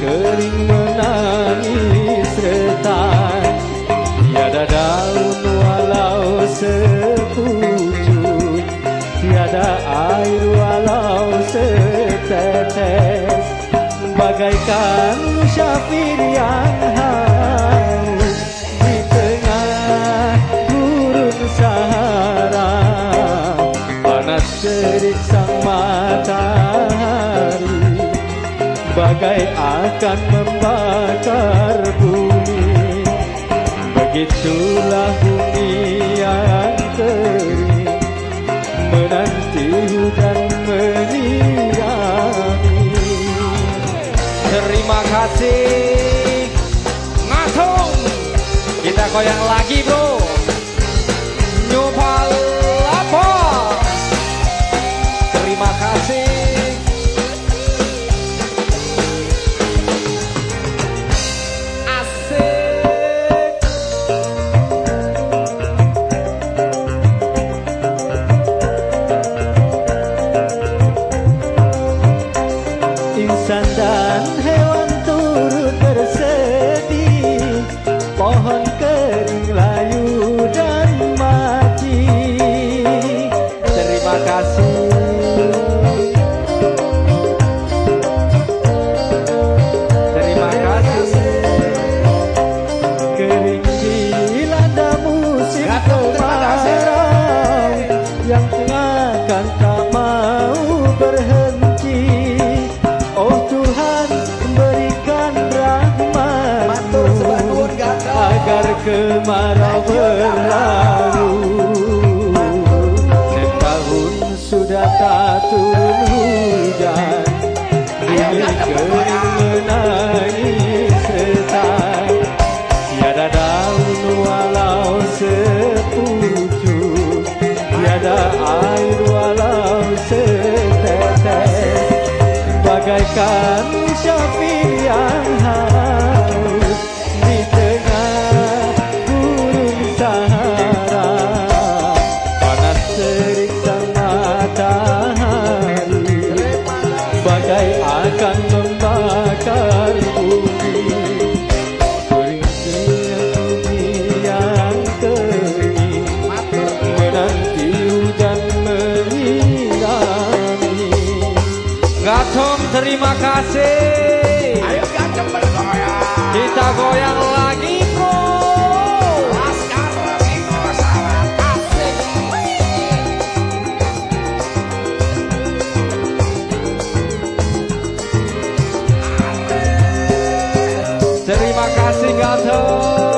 kering menangis retak. Tiada daun walau sepucuk. Tiada air walau setetes. Bagaikan syafir yang akan membakar bumi. Begitulah bumi yang kering Menanti hujan menyirami Terima kasih. Ngatung Kita goyang lagi bro. Nyopal apa Terima kasih akan tak mau berhenti. Oh Tuhan berikan rahmatmu Agar kemarau berlalu. Setahun sudah tak turun hujan Bumi kering menangis sesak Tiada daun walau sepucuk Tiada air terima kasih Ayo gacem bergoyang. Kita goyang lagi bro Laskar Rasiko sangat asik. Terima kasih Gatom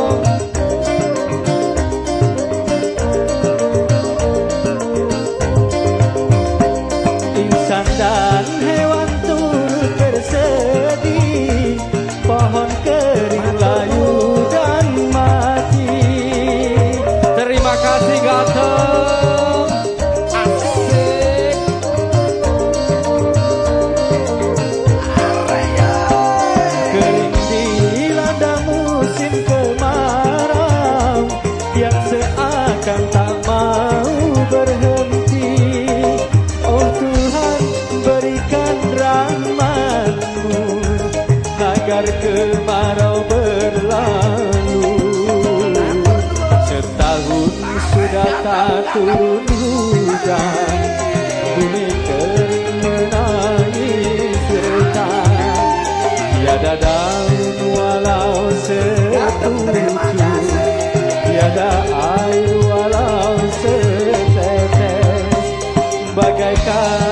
Agar kemarau berlalu. Setahun sudah tak turun hujan Bumi kering menangis setan Tiada daun walau sepucuk Tiada air walau setetes. Bagaikan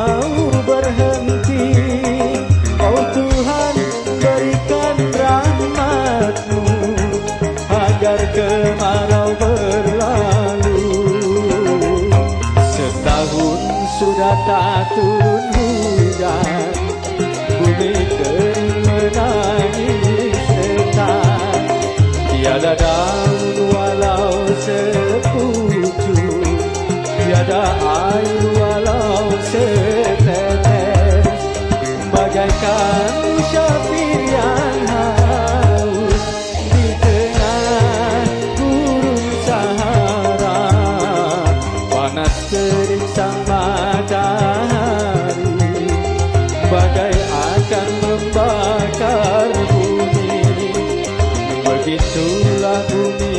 tak turun hujan Bumi kering menangis setan. Tiada daun walau sepucuk Tiada air por mim.